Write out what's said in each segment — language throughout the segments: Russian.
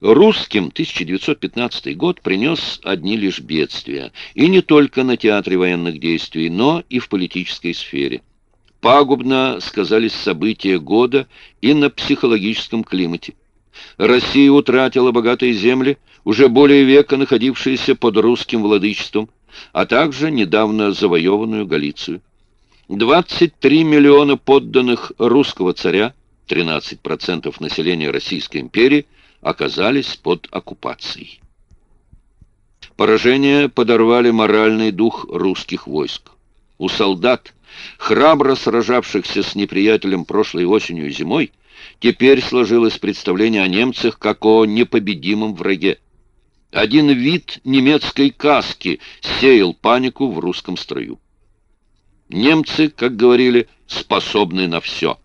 Русским 1915 год принес одни лишь бедствия, и не только на театре военных действий, но и в политической сфере. Пагубно сказались события года и на психологическом климате. Россия утратила богатые земли, уже более века находившиеся под русским владычеством, а также недавно завоеванную Галицию. 23 миллиона подданных русского царя, 13% населения Российской империи – оказались под оккупацией. Поражения подорвали моральный дух русских войск. У солдат, храбро сражавшихся с неприятелем прошлой осенью и зимой, теперь сложилось представление о немцах как о непобедимом враге. Один вид немецкой каски сеял панику в русском строю. Немцы, как говорили, способны на все.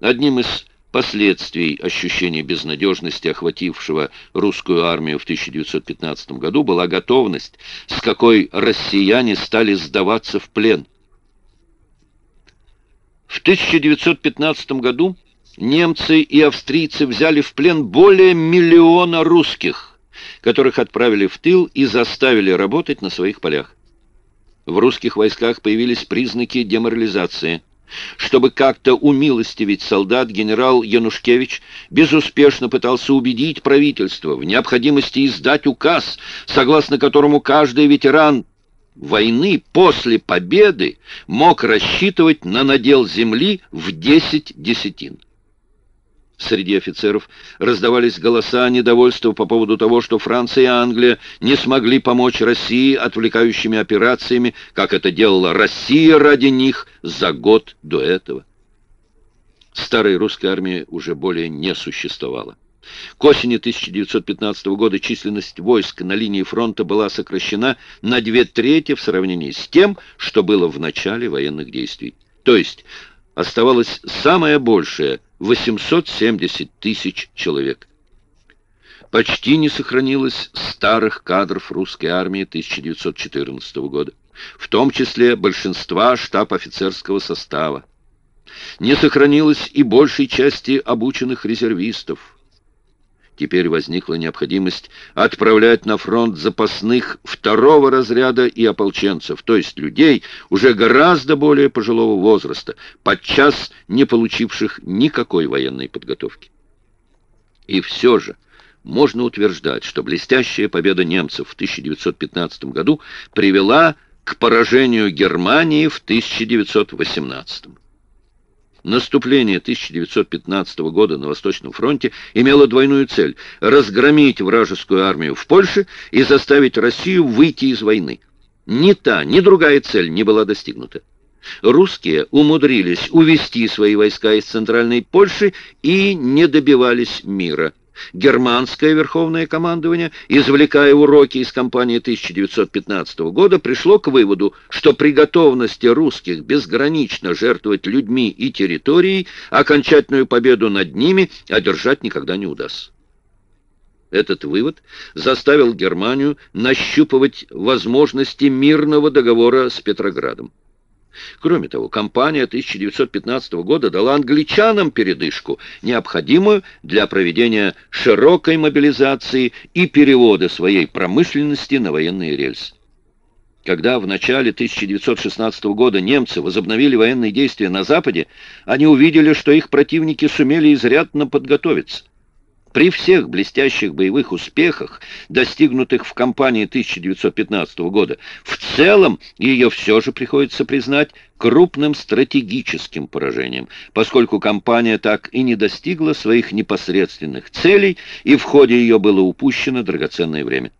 Одним из Последствий ощущения безнадежности, охватившего русскую армию в 1915 году, была готовность, с какой россияне стали сдаваться в плен. В 1915 году немцы и австрийцы взяли в плен более миллиона русских, которых отправили в тыл и заставили работать на своих полях. В русских войсках появились признаки деморализации – чтобы как-то умилостивить солдат, генерал Янушкевич безуспешно пытался убедить правительство в необходимости издать указ, согласно которому каждый ветеран войны после победы мог рассчитывать на надел земли в 10 десятин. Среди офицеров раздавались голоса недовольства по поводу того, что Франция и Англия не смогли помочь России отвлекающими операциями, как это делала Россия ради них за год до этого. Старой русской армии уже более не существовало. К осени 1915 года численность войск на линии фронта была сокращена на две трети в сравнении с тем, что было в начале военных действий. То есть оставалось самое большее – 870 тысяч человек. Почти не сохранилось старых кадров русской армии 1914 года, в том числе большинства штаб-офицерского состава. Не сохранилось и большей части обученных резервистов, Теперь возникла необходимость отправлять на фронт запасных второго разряда и ополченцев, то есть людей уже гораздо более пожилого возраста, подчас не получивших никакой военной подготовки. И все же можно утверждать, что блестящая победа немцев в 1915 году привела к поражению Германии в 1918. Наступление 1915 года на Восточном фронте имело двойную цель – разгромить вражескую армию в Польше и заставить Россию выйти из войны. Ни та, ни другая цель не была достигнута. Русские умудрились увести свои войска из Центральной Польши и не добивались мира – Германское верховное командование, извлекая уроки из кампании 1915 года, пришло к выводу, что при готовности русских безгранично жертвовать людьми и территорией окончательную победу над ними одержать никогда не удастся. Этот вывод заставил Германию нащупывать возможности мирного договора с Петроградом. Кроме того, кампания 1915 года дала англичанам передышку, необходимую для проведения широкой мобилизации и перевода своей промышленности на военные рельсы. Когда в начале 1916 года немцы возобновили военные действия на Западе, они увидели, что их противники сумели изрядно подготовиться. При всех блестящих боевых успехах, достигнутых в кампании 1915 года, в целом ее все же приходится признать крупным стратегическим поражением, поскольку кампания так и не достигла своих непосредственных целей, и в ходе ее было упущено драгоценное время.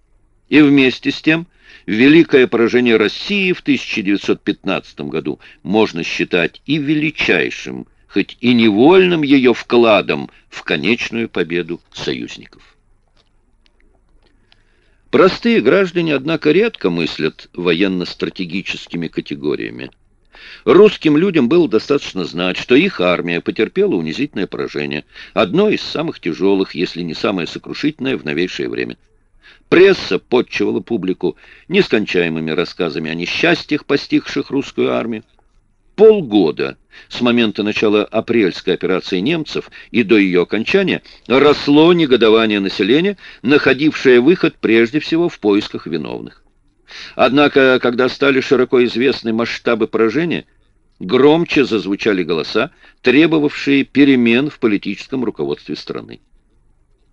И вместе с тем, великое поражение России в 1915 году можно считать и величайшим хоть и невольным ее вкладом в конечную победу союзников. Простые граждане, однако, редко мыслят военно-стратегическими категориями. Русским людям было достаточно знать, что их армия потерпела унизительное поражение, одно из самых тяжелых, если не самое сокрушительное в новейшее время. Пресса подчивала публику нескончаемыми рассказами о несчастьях, постигших русскую армию. Полгода с момента начала апрельской операции немцев и до ее окончания росло негодование населения, находившее выход прежде всего в поисках виновных. Однако, когда стали широко известны масштабы поражения, громче зазвучали голоса, требовавшие перемен в политическом руководстве страны.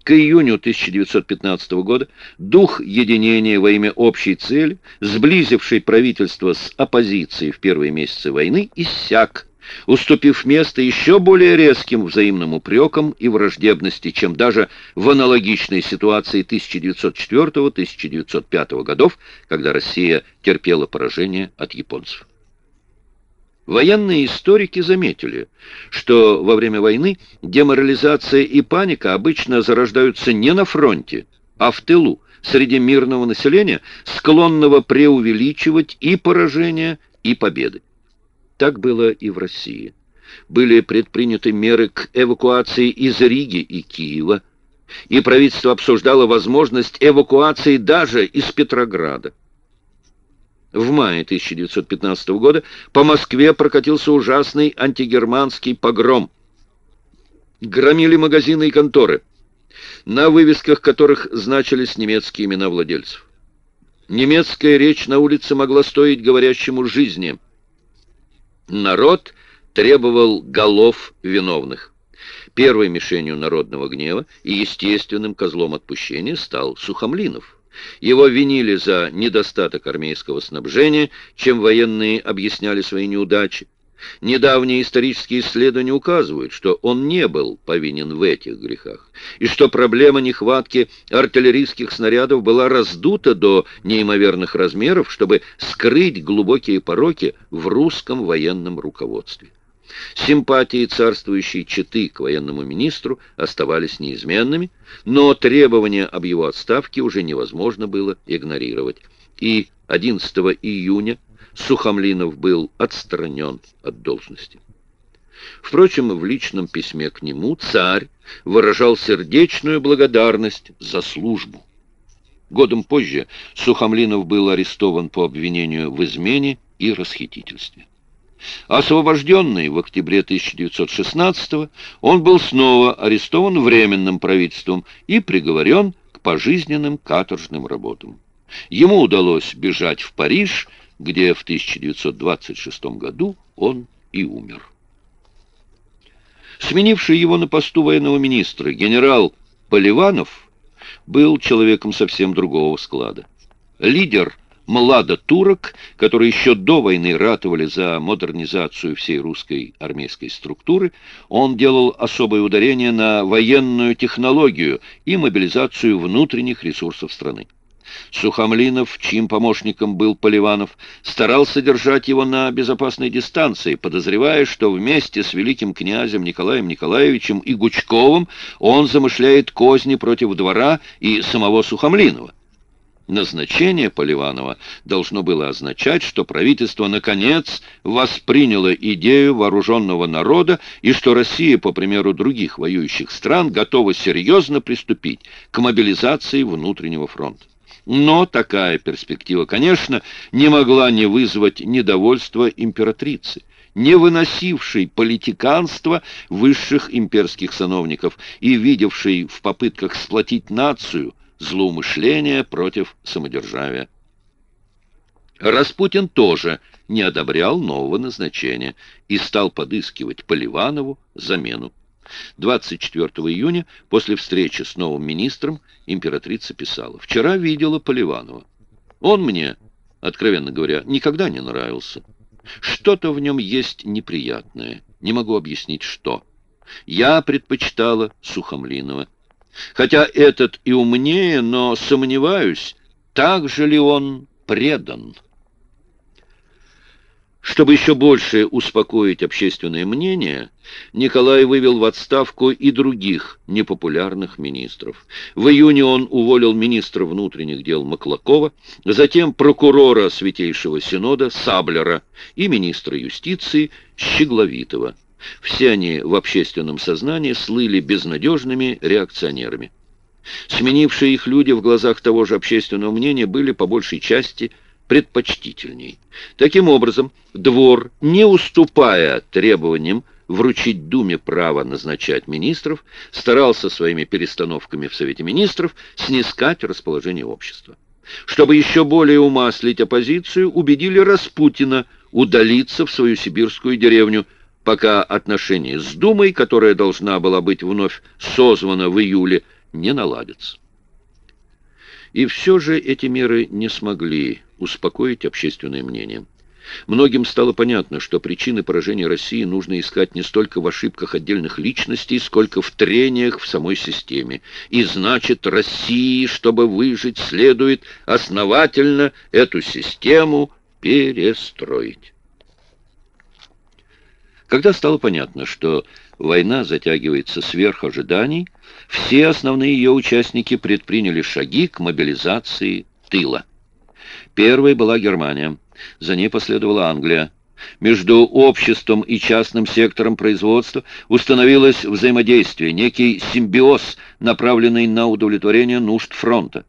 К июню 1915 года дух единения во имя общей цели, сблизивший правительство с оппозицией в первые месяцы войны, иссяк, уступив место еще более резким взаимным упрекам и враждебности, чем даже в аналогичной ситуации 1904-1905 годов, когда Россия терпела поражение от японцев. Военные историки заметили, что во время войны деморализация и паника обычно зарождаются не на фронте, а в тылу, среди мирного населения, склонного преувеличивать и поражения, и победы. Так было и в России. Были предприняты меры к эвакуации из Риги и Киева, и правительство обсуждало возможность эвакуации даже из Петрограда. В мае 1915 года по Москве прокатился ужасный антигерманский погром. Громили магазины и конторы, на вывесках которых значились немецкие имена владельцев. Немецкая речь на улице могла стоить говорящему жизни. Народ требовал голов виновных. Первой мишенью народного гнева и естественным козлом отпущения стал Сухомлинов. Его винили за недостаток армейского снабжения, чем военные объясняли свои неудачи. Недавние исторические исследования указывают, что он не был повинен в этих грехах, и что проблема нехватки артиллерийских снарядов была раздута до неимоверных размеров, чтобы скрыть глубокие пороки в русском военном руководстве. Симпатии царствующей четы к военному министру оставались неизменными, но требования об его отставке уже невозможно было игнорировать. И 11 июня Сухомлинов был отстранен от должности. Впрочем, в личном письме к нему царь выражал сердечную благодарность за службу. Годом позже Сухомлинов был арестован по обвинению в измене и расхитительстве. Освобожденный в октябре 1916 он был снова арестован Временным правительством и приговорен к пожизненным каторжным работам. Ему удалось бежать в Париж, где в 1926 году он и умер. Сменивший его на посту военного министра генерал Поливанов был человеком совсем другого склада. Лидер младотурок, которые еще до войны ратовали за модернизацию всей русской армейской структуры, он делал особое ударение на военную технологию и мобилизацию внутренних ресурсов страны. Сухомлинов, чьим помощником был Поливанов, старался держать его на безопасной дистанции, подозревая, что вместе с великим князем Николаем Николаевичем и Гучковым он замышляет козни против двора и самого Сухомлинова. Назначение Поливанова должно было означать, что правительство, наконец, восприняло идею вооруженного народа и что Россия, по примеру других воюющих стран, готова серьезно приступить к мобилизации внутреннего фронта. Но такая перспектива, конечно, не могла не вызвать недовольства императрицы, не выносившей политиканства высших имперских сановников и видевшей в попытках сплотить нацию злоумышления против самодержавия. Распутин тоже не одобрял нового назначения и стал подыскивать Поливанову замену. 24 июня, после встречи с новым министром, императрица писала, «Вчера видела Поливанова. Он мне, откровенно говоря, никогда не нравился. Что-то в нем есть неприятное, не могу объяснить, что. Я предпочитала Сухомлинова. Хотя этот и умнее, но сомневаюсь, так же ли он предан. Чтобы еще больше успокоить общественное мнение, Николай вывел в отставку и других непопулярных министров. В июне он уволил министра внутренних дел Маклакова, затем прокурора Святейшего Синода Саблера и министра юстиции Щегловитова. Все они в общественном сознании слыли безнадежными реакционерами. Сменившие их люди в глазах того же общественного мнения были по большей части предпочтительней. Таким образом, двор, не уступая требованиям вручить Думе право назначать министров, старался своими перестановками в Совете министров снискать расположение общества. Чтобы еще более умаслить оппозицию, убедили Распутина удалиться в свою сибирскую деревню, пока отношения с Думой, которая должна была быть вновь созвана в июле, не наладятся. И все же эти меры не смогли успокоить общественное мнение. Многим стало понятно, что причины поражения России нужно искать не столько в ошибках отдельных личностей, сколько в трениях в самой системе. И значит, России, чтобы выжить, следует основательно эту систему перестроить. Когда стало понятно, что война затягивается сверх ожиданий, все основные ее участники предприняли шаги к мобилизации тыла. Первой была Германия, за ней последовала Англия. Между обществом и частным сектором производства установилось взаимодействие, некий симбиоз, направленный на удовлетворение нужд фронта.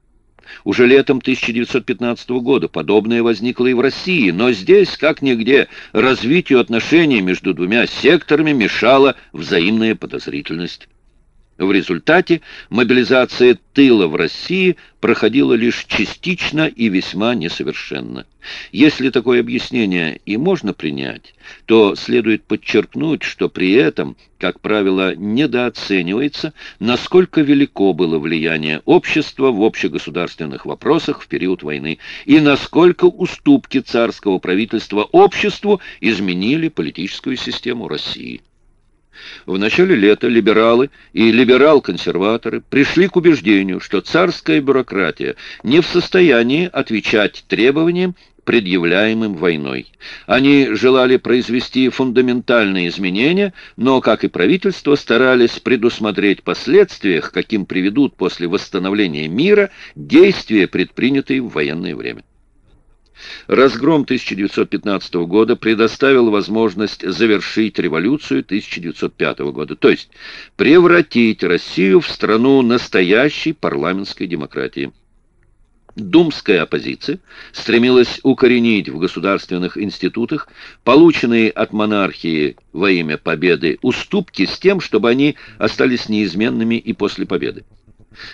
Уже летом 1915 года подобное возникло и в России, но здесь, как нигде, развитию отношений между двумя секторами мешала взаимная подозрительность. В результате мобилизация тыла в России проходила лишь частично и весьма несовершенно. Если такое объяснение и можно принять, то следует подчеркнуть, что при этом, как правило, недооценивается, насколько велико было влияние общества в общегосударственных вопросах в период войны и насколько уступки царского правительства обществу изменили политическую систему России. В начале лета либералы и либерал-консерваторы пришли к убеждению, что царская бюрократия не в состоянии отвечать требованиям, предъявляемым войной. Они желали произвести фундаментальные изменения, но, как и правительство, старались предусмотреть последствия, каким приведут после восстановления мира действия, предпринятые в военное время. Разгром 1915 года предоставил возможность завершить революцию 1905 года, то есть превратить Россию в страну настоящей парламентской демократии. Думская оппозиция стремилась укоренить в государственных институтах полученные от монархии во имя победы уступки с тем, чтобы они остались неизменными и после победы.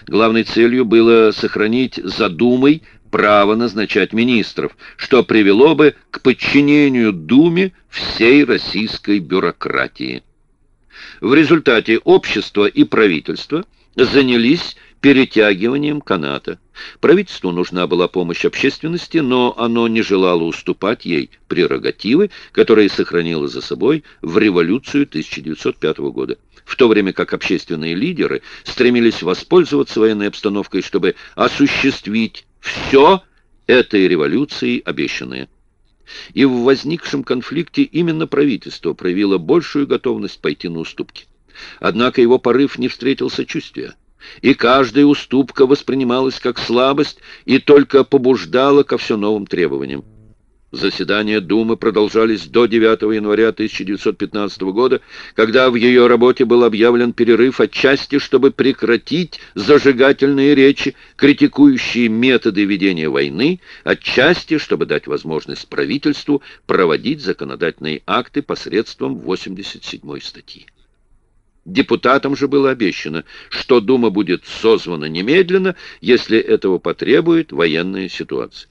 Главной целью было сохранить за Думой право назначать министров, что привело бы к подчинению Думе всей российской бюрократии. В результате общество и правительство занялись перетягиванием каната. Правительству нужна была помощь общественности, но оно не желало уступать ей прерогативы, которые сохранило за собой в революцию 1905 года. В то время как общественные лидеры стремились воспользоваться военной обстановкой, чтобы осуществить все этой революцией обещанное. И в возникшем конфликте именно правительство проявило большую готовность пойти на уступки. Однако его порыв не встретил сочувствия, и каждая уступка воспринималась как слабость и только побуждала ко все новым требованиям. Заседания Думы продолжались до 9 января 1915 года, когда в ее работе был объявлен перерыв отчасти, чтобы прекратить зажигательные речи, критикующие методы ведения войны, отчасти, чтобы дать возможность правительству проводить законодательные акты посредством 87 статьи. Депутатам же было обещано, что Дума будет созвана немедленно, если этого потребует военная ситуация.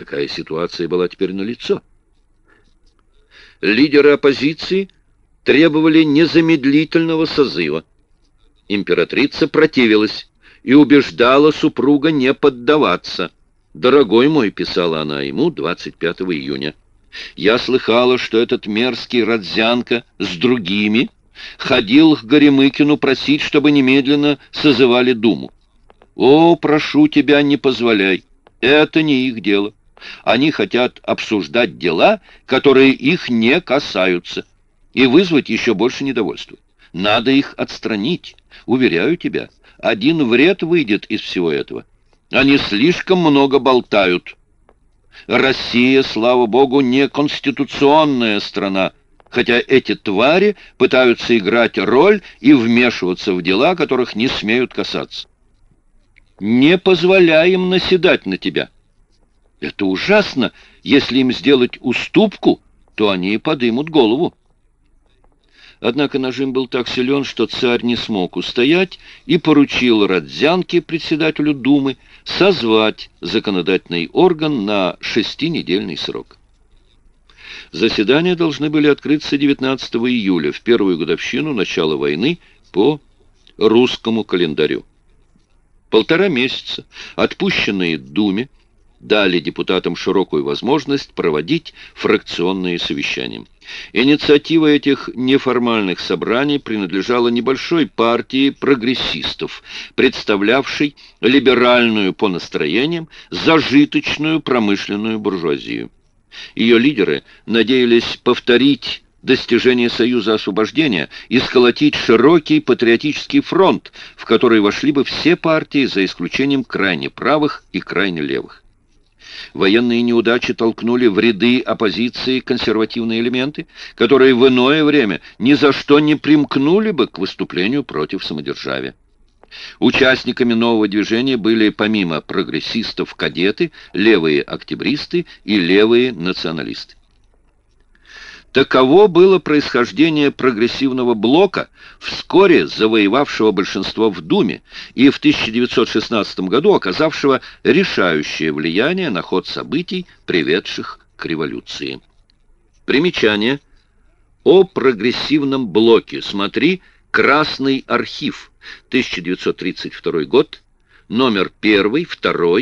Такая ситуация была теперь налицо. Лидеры оппозиции требовали незамедлительного созыва. Императрица противилась и убеждала супруга не поддаваться. «Дорогой мой», — писала она ему 25 июня, — «я слыхала, что этот мерзкий Родзянко с другими ходил к Горемыкину просить, чтобы немедленно созывали Думу. О, прошу тебя, не позволяй, это не их дело. Они хотят обсуждать дела, которые их не касаются, и вызвать еще больше недовольства. Надо их отстранить. Уверяю тебя, один вред выйдет из всего этого. Они слишком много болтают. Россия, слава богу, не конституционная страна, хотя эти твари пытаются играть роль и вмешиваться в дела, которых не смеют касаться. Не позволяем наседать на тебя. Это ужасно. Если им сделать уступку, то они подымут голову. Однако нажим был так силен, что царь не смог устоять и поручил Родзянке, председателю Думы, созвать законодательный орган на шестинедельный срок. Заседания должны были открыться 19 июля, в первую годовщину начала войны по русскому календарю. Полтора месяца, отпущенные Думе, дали депутатам широкую возможность проводить фракционные совещания. Инициатива этих неформальных собраний принадлежала небольшой партии прогрессистов, представлявшей либеральную по настроениям зажиточную промышленную буржуазию. Ее лидеры надеялись повторить достижение Союза освобождения и сколотить широкий патриотический фронт, в который вошли бы все партии, за исключением крайне правых и крайне левых. Военные неудачи толкнули в ряды оппозиции консервативные элементы, которые в иное время ни за что не примкнули бы к выступлению против самодержавия. Участниками нового движения были помимо прогрессистов кадеты, левые октябристы и левые националисты. Таково было происхождение прогрессивного блока, вскоре завоевавшего большинство в Думе и в 1916 году оказавшего решающее влияние на ход событий, приведших к революции. Примечание. О прогрессивном блоке. Смотри «Красный архив», 1932 год, номер 1, 2,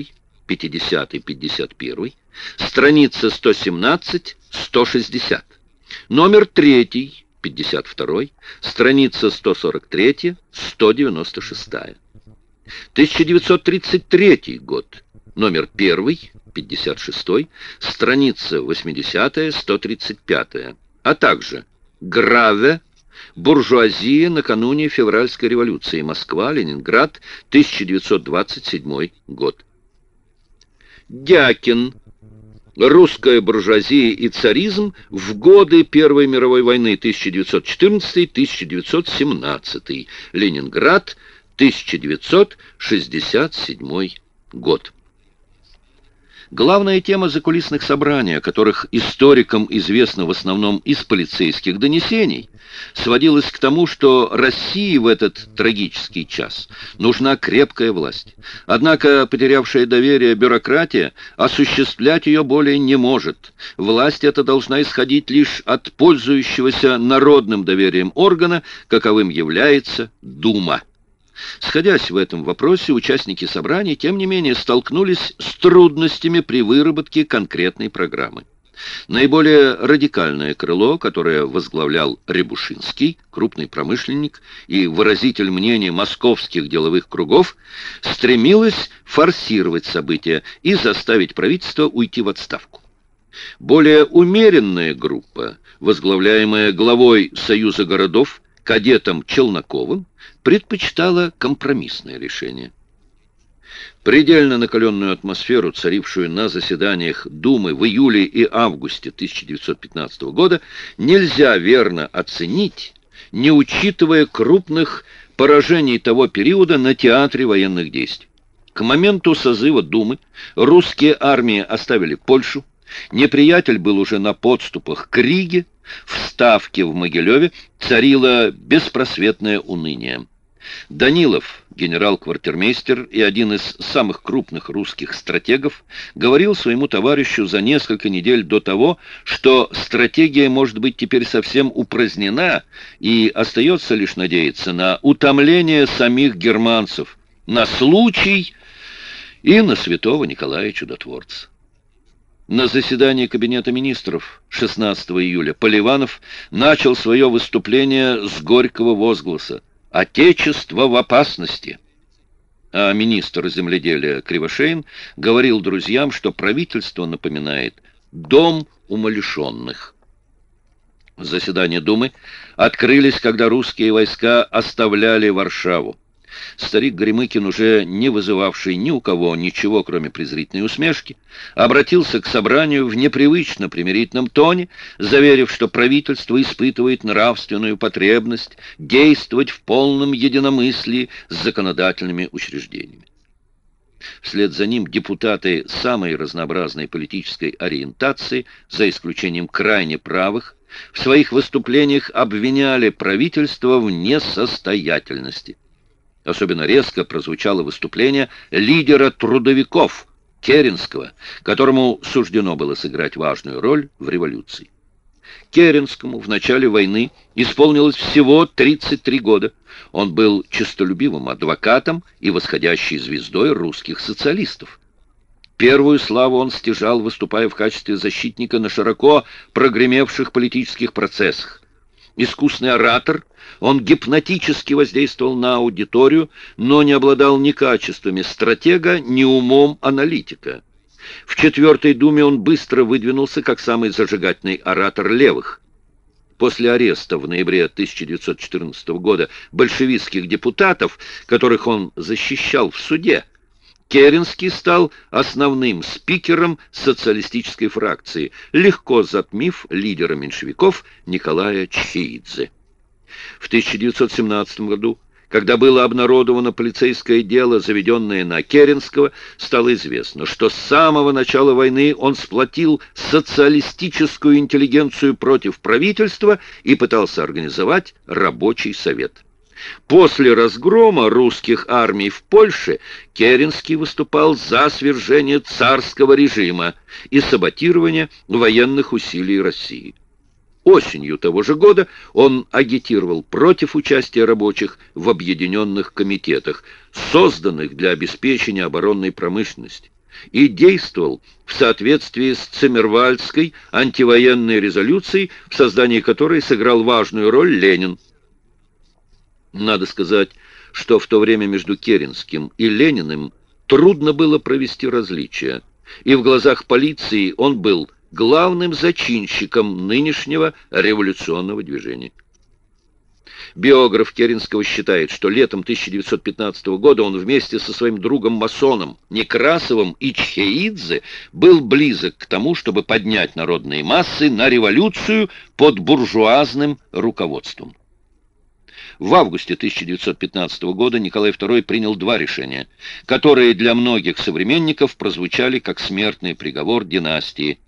50, 51, страница 117-160. Номер 3, 52, страница 143, 196. 1933 год, номер 1, 56, страница 80, 135, а также Граве, буржуазия накануне февральской революции, Москва, Ленинград, 1927 год. Дякин, русская буржуазия и царизм в годы Первой мировой войны 1914-1917, Ленинград, 1967 год. Главная тема закулисных собраний, о которых историкам известно в основном из полицейских донесений, сводилась к тому, что России в этот трагический час нужна крепкая власть. Однако потерявшая доверие бюрократия осуществлять ее более не может. Власть эта должна исходить лишь от пользующегося народным доверием органа, каковым является Дума. Сходясь в этом вопросе, участники собраний, тем не менее, столкнулись с трудностями при выработке конкретной программы. Наиболее радикальное крыло, которое возглавлял Рябушинский, крупный промышленник и выразитель мнения московских деловых кругов, стремилось форсировать события и заставить правительство уйти в отставку. Более умеренная группа, возглавляемая главой Союза городов, кадетом Челноковым, предпочитала компромиссное решение. Предельно накаленную атмосферу, царившую на заседаниях Думы в июле и августе 1915 года, нельзя верно оценить, не учитывая крупных поражений того периода на театре военных действий. К моменту созыва Думы русские армии оставили Польшу, неприятель был уже на подступах к Риге, в Ставке в Могилеве царило беспросветное уныние. Данилов, генерал-квартирмейстер и один из самых крупных русских стратегов, говорил своему товарищу за несколько недель до того, что стратегия может быть теперь совсем упразднена и остается лишь надеяться на утомление самих германцев, на случай и на святого Николая Чудотворца. На заседании Кабинета министров 16 июля Поливанов начал свое выступление с горького возгласа «Отечество в опасности». А министр земледелия Кривошеин говорил друзьям, что правительство напоминает «дом умалишенных». Заседания Думы открылись, когда русские войска оставляли Варшаву. Старик Гремыкин, уже не вызывавший ни у кого ничего, кроме презрительной усмешки, обратился к собранию в непривычно примирительном тоне, заверив, что правительство испытывает нравственную потребность действовать в полном единомыслии с законодательными учреждениями. Вслед за ним депутаты самой разнообразной политической ориентации, за исключением крайне правых, в своих выступлениях обвиняли правительство в несостоятельности. Особенно резко прозвучало выступление лидера трудовиков Керенского, которому суждено было сыграть важную роль в революции. Керенскому в начале войны исполнилось всего 33 года. Он был честолюбивым адвокатом и восходящей звездой русских социалистов. Первую славу он стяжал, выступая в качестве защитника на широко прогремевших политических процессах. Искусный оратор, он гипнотически воздействовал на аудиторию, но не обладал ни качествами стратега, ни умом аналитика. В Четвертой Думе он быстро выдвинулся как самый зажигательный оратор левых. После ареста в ноябре 1914 года большевистских депутатов, которых он защищал в суде, Керенский стал основным спикером социалистической фракции, легко затмив лидера меньшевиков Николая Чхеидзе. В 1917 году, когда было обнародовано полицейское дело, заведенное на Керенского, стало известно, что с самого начала войны он сплотил социалистическую интеллигенцию против правительства и пытался организовать рабочий совет. После разгрома русских армий в Польше Керенский выступал за свержение царского режима и саботирование военных усилий России. Осенью того же года он агитировал против участия рабочих в объединенных комитетах, созданных для обеспечения оборонной промышленности, и действовал в соответствии с Цемервальдской антивоенной резолюцией, в создании которой сыграл важную роль Ленин. Надо сказать, что в то время между Керенским и Лениным трудно было провести различия, и в глазах полиции он был главным зачинщиком нынешнего революционного движения. Биограф Керенского считает, что летом 1915 года он вместе со своим другом-масоном Некрасовым и Чхеидзе был близок к тому, чтобы поднять народные массы на революцию под буржуазным руководством. В августе 1915 года Николай II принял два решения, которые для многих современников прозвучали как смертный приговор династии.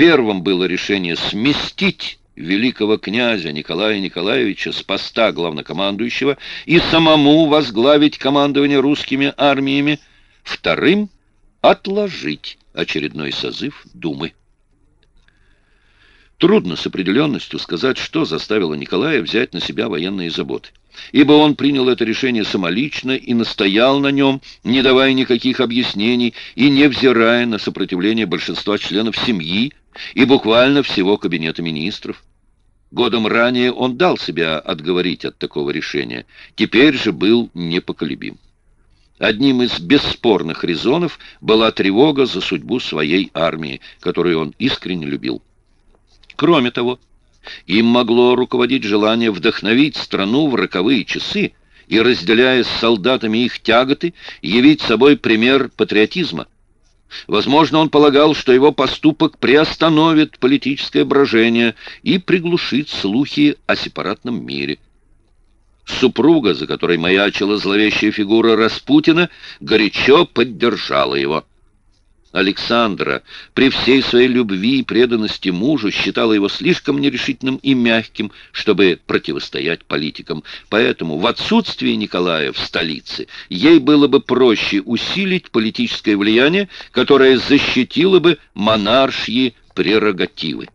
Первым было решение сместить великого князя Николая Николаевича с поста главнокомандующего и самому возглавить командование русскими армиями. Вторым — отложить очередной созыв Думы. Трудно с определенностью сказать, что заставило Николая взять на себя военные заботы, ибо он принял это решение самолично и настоял на нем, не давая никаких объяснений и невзирая на сопротивление большинства членов семьи и буквально всего кабинета министров. Годом ранее он дал себя отговорить от такого решения, теперь же был непоколебим. Одним из бесспорных резонов была тревога за судьбу своей армии, которую он искренне любил. Кроме того, им могло руководить желание вдохновить страну в роковые часы и, разделяя с солдатами их тяготы, явить собой пример патриотизма. Возможно, он полагал, что его поступок приостановит политическое брожение и приглушит слухи о сепаратном мире. Супруга, за которой маячила зловещая фигура Распутина, горячо поддержала его. Александра при всей своей любви и преданности мужу считала его слишком нерешительным и мягким, чтобы противостоять политикам. Поэтому в отсутствие Николая в столице ей было бы проще усилить политическое влияние, которое защитило бы монаршьи прерогативы.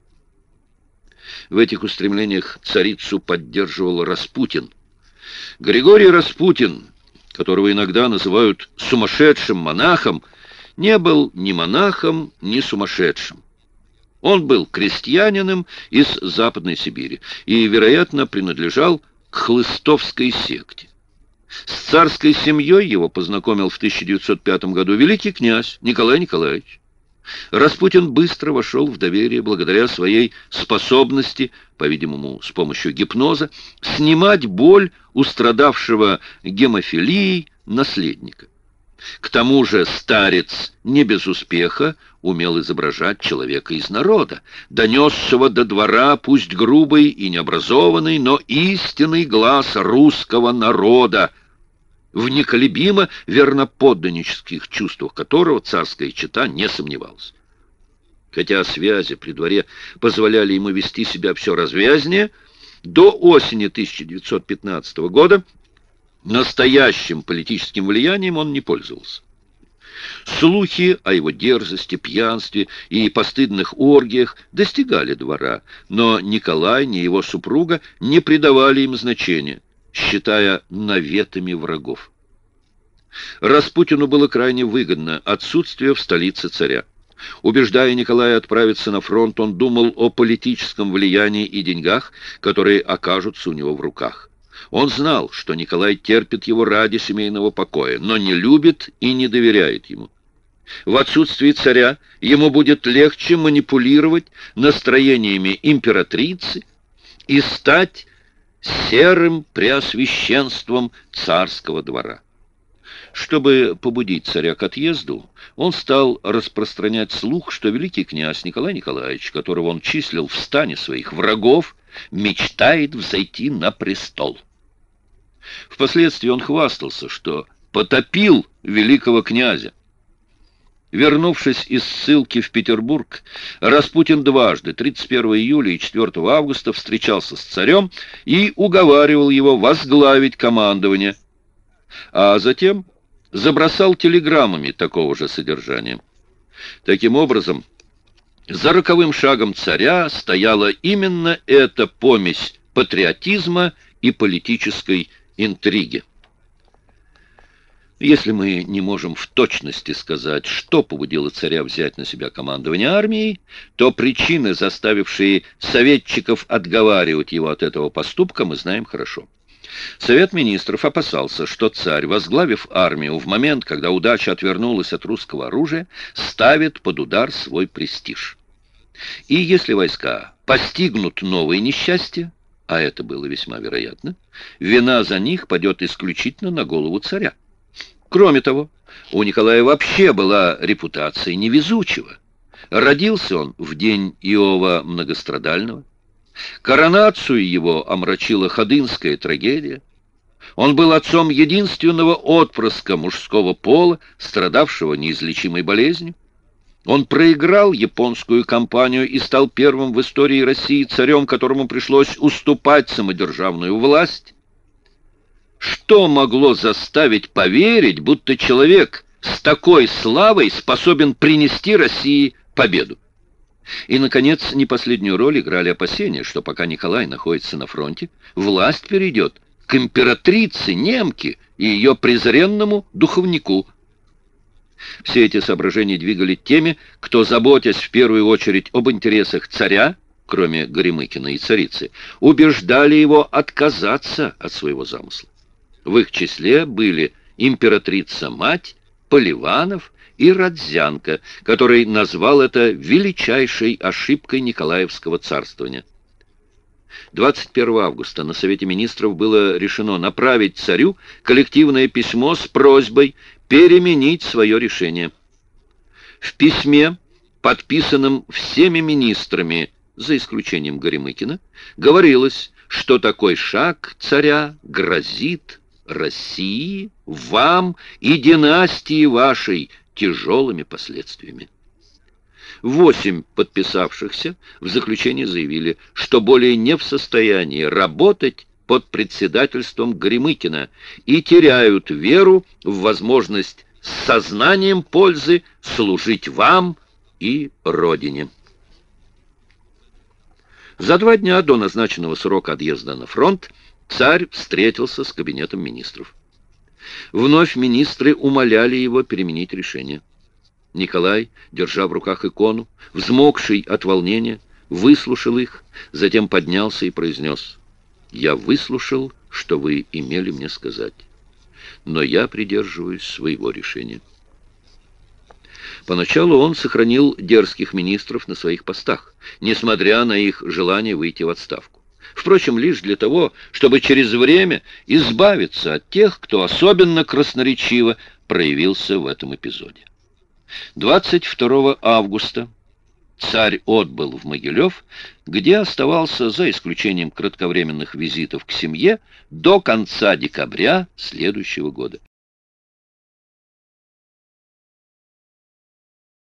В этих устремлениях царицу поддерживал Распутин. Григорий Распутин, которого иногда называют «сумасшедшим монахом», не был ни монахом, ни сумасшедшим. Он был крестьянином из Западной Сибири и, вероятно, принадлежал к хлыстовской секте. С царской семьей его познакомил в 1905 году великий князь Николай Николаевич. Распутин быстро вошел в доверие благодаря своей способности, по-видимому, с помощью гипноза, снимать боль у страдавшего гемофилией наследника. К тому же старец не без успеха умел изображать человека из народа, донесшего до двора пусть грубый и необразованный, но истинный глаз русского народа. в неколебимо верноподданнических чувствах которого царская чета не сомневалась. Хотя связи при дворе позволяли ему вести себя все развязнее, до осени 1915 года настоящим политическим влиянием он не пользовался. Слухи о его дерзости, пьянстве и постыдных оргиях достигали двора, но Николай, ни его супруга не придавали им значения, считая наветами врагов. Распутину было крайне выгодно отсутствие в столице царя. Убеждая Николая отправиться на фронт, он думал о политическом влиянии и деньгах, которые окажутся у него в руках. Он знал, что Николай терпит его ради семейного покоя, но не любит и не доверяет ему. В отсутствии царя ему будет легче манипулировать настроениями императрицы и стать серым преосвященством царского двора. Чтобы побудить царя к отъезду, он стал распространять слух, что великий князь Николай Николаевич, которого он числил в стане своих врагов, мечтает взойти на престол. Впоследствии он хвастался, что потопил великого князя. Вернувшись из ссылки в Петербург, Распутин дважды, 31 июля и 4 августа, встречался с царем и уговаривал его возглавить командование, а затем забросал телеграммами такого же содержания. Таким образом, за роковым шагом царя стояла именно эта помесь патриотизма и политической интриги. Если мы не можем в точности сказать, что побудило царя взять на себя командование армией, то причины, заставившие советчиков отговаривать его от этого поступка, мы знаем хорошо. Совет министров опасался, что царь, возглавив армию в момент, когда удача отвернулась от русского оружия, ставит под удар свой престиж. И если войска постигнут новые несчастья, а это было весьма вероятно, вина за них падет исключительно на голову царя. Кроме того, у Николая вообще была репутация невезучего. Родился он в день Иова Многострадального. Коронацию его омрачила ходынская трагедия. Он был отцом единственного отпрыска мужского пола, страдавшего неизлечимой болезнью. Он проиграл японскую кампанию и стал первым в истории России царем, которому пришлось уступать самодержавную власть. Что могло заставить поверить, будто человек с такой славой способен принести России победу? И, наконец, не последнюю роль играли опасения, что пока Николай находится на фронте, власть перейдет к императрице немке и ее презренному духовнику все эти соображения двигали теми, кто, заботясь в первую очередь об интересах царя, кроме Горемыкина и царицы, убеждали его отказаться от своего замысла. В их числе были императрица-мать, Поливанов и Родзянко, который назвал это величайшей ошибкой Николаевского царствования. 21 августа на Совете Министров было решено направить царю коллективное письмо с просьбой переменить свое решение. В письме, подписанном всеми министрами, за исключением Горемыкина, говорилось, что такой шаг царя грозит России, вам и династии вашей тяжелыми последствиями. Восемь подписавшихся в заключении заявили, что более не в состоянии работать под председательством Гремыкина и теряют веру в возможность с сознанием пользы служить вам и Родине. За два дня до назначенного срока отъезда на фронт царь встретился с кабинетом министров. Вновь министры умоляли его переменить решение. Николай, держа в руках икону, взмокший от волнения, выслушал их, затем поднялся и произнес «Я выслушал, что вы имели мне сказать, но я придерживаюсь своего решения». Поначалу он сохранил дерзких министров на своих постах, несмотря на их желание выйти в отставку. Впрочем, лишь для того, чтобы через время избавиться от тех, кто особенно красноречиво проявился в этом эпизоде. 22 августа Царь отбыл в Могилев, где оставался, за исключением кратковременных визитов к семье, до конца декабря следующего года.